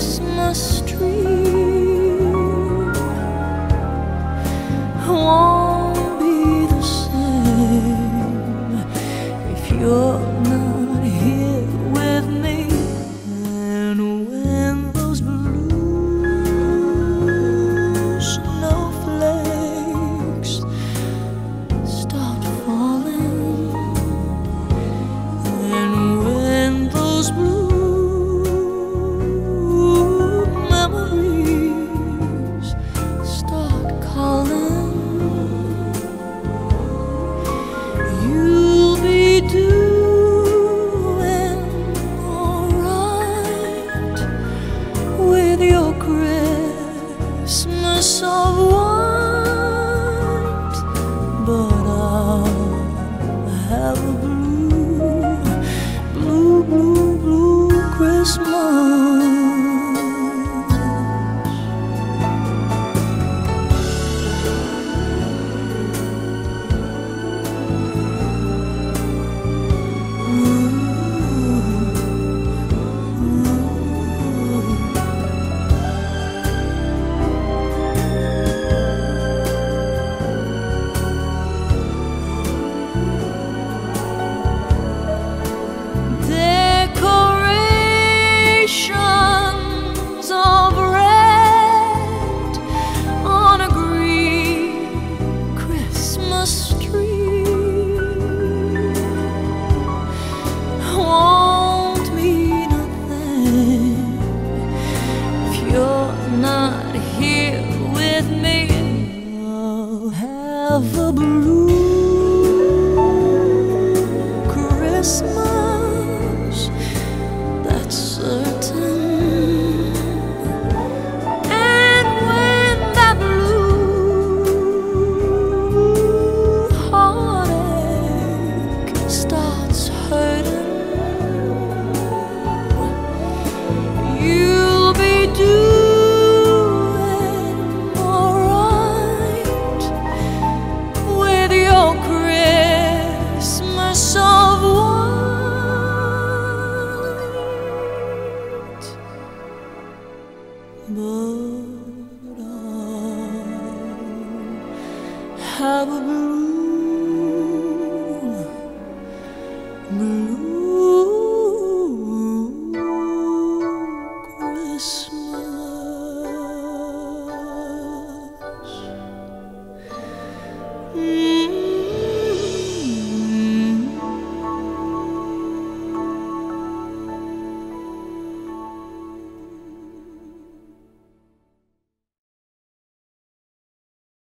Christmas tree won't be the same if you're not here with me. And when those blue snowflakes start falling, and when those blue of. but I have a blue.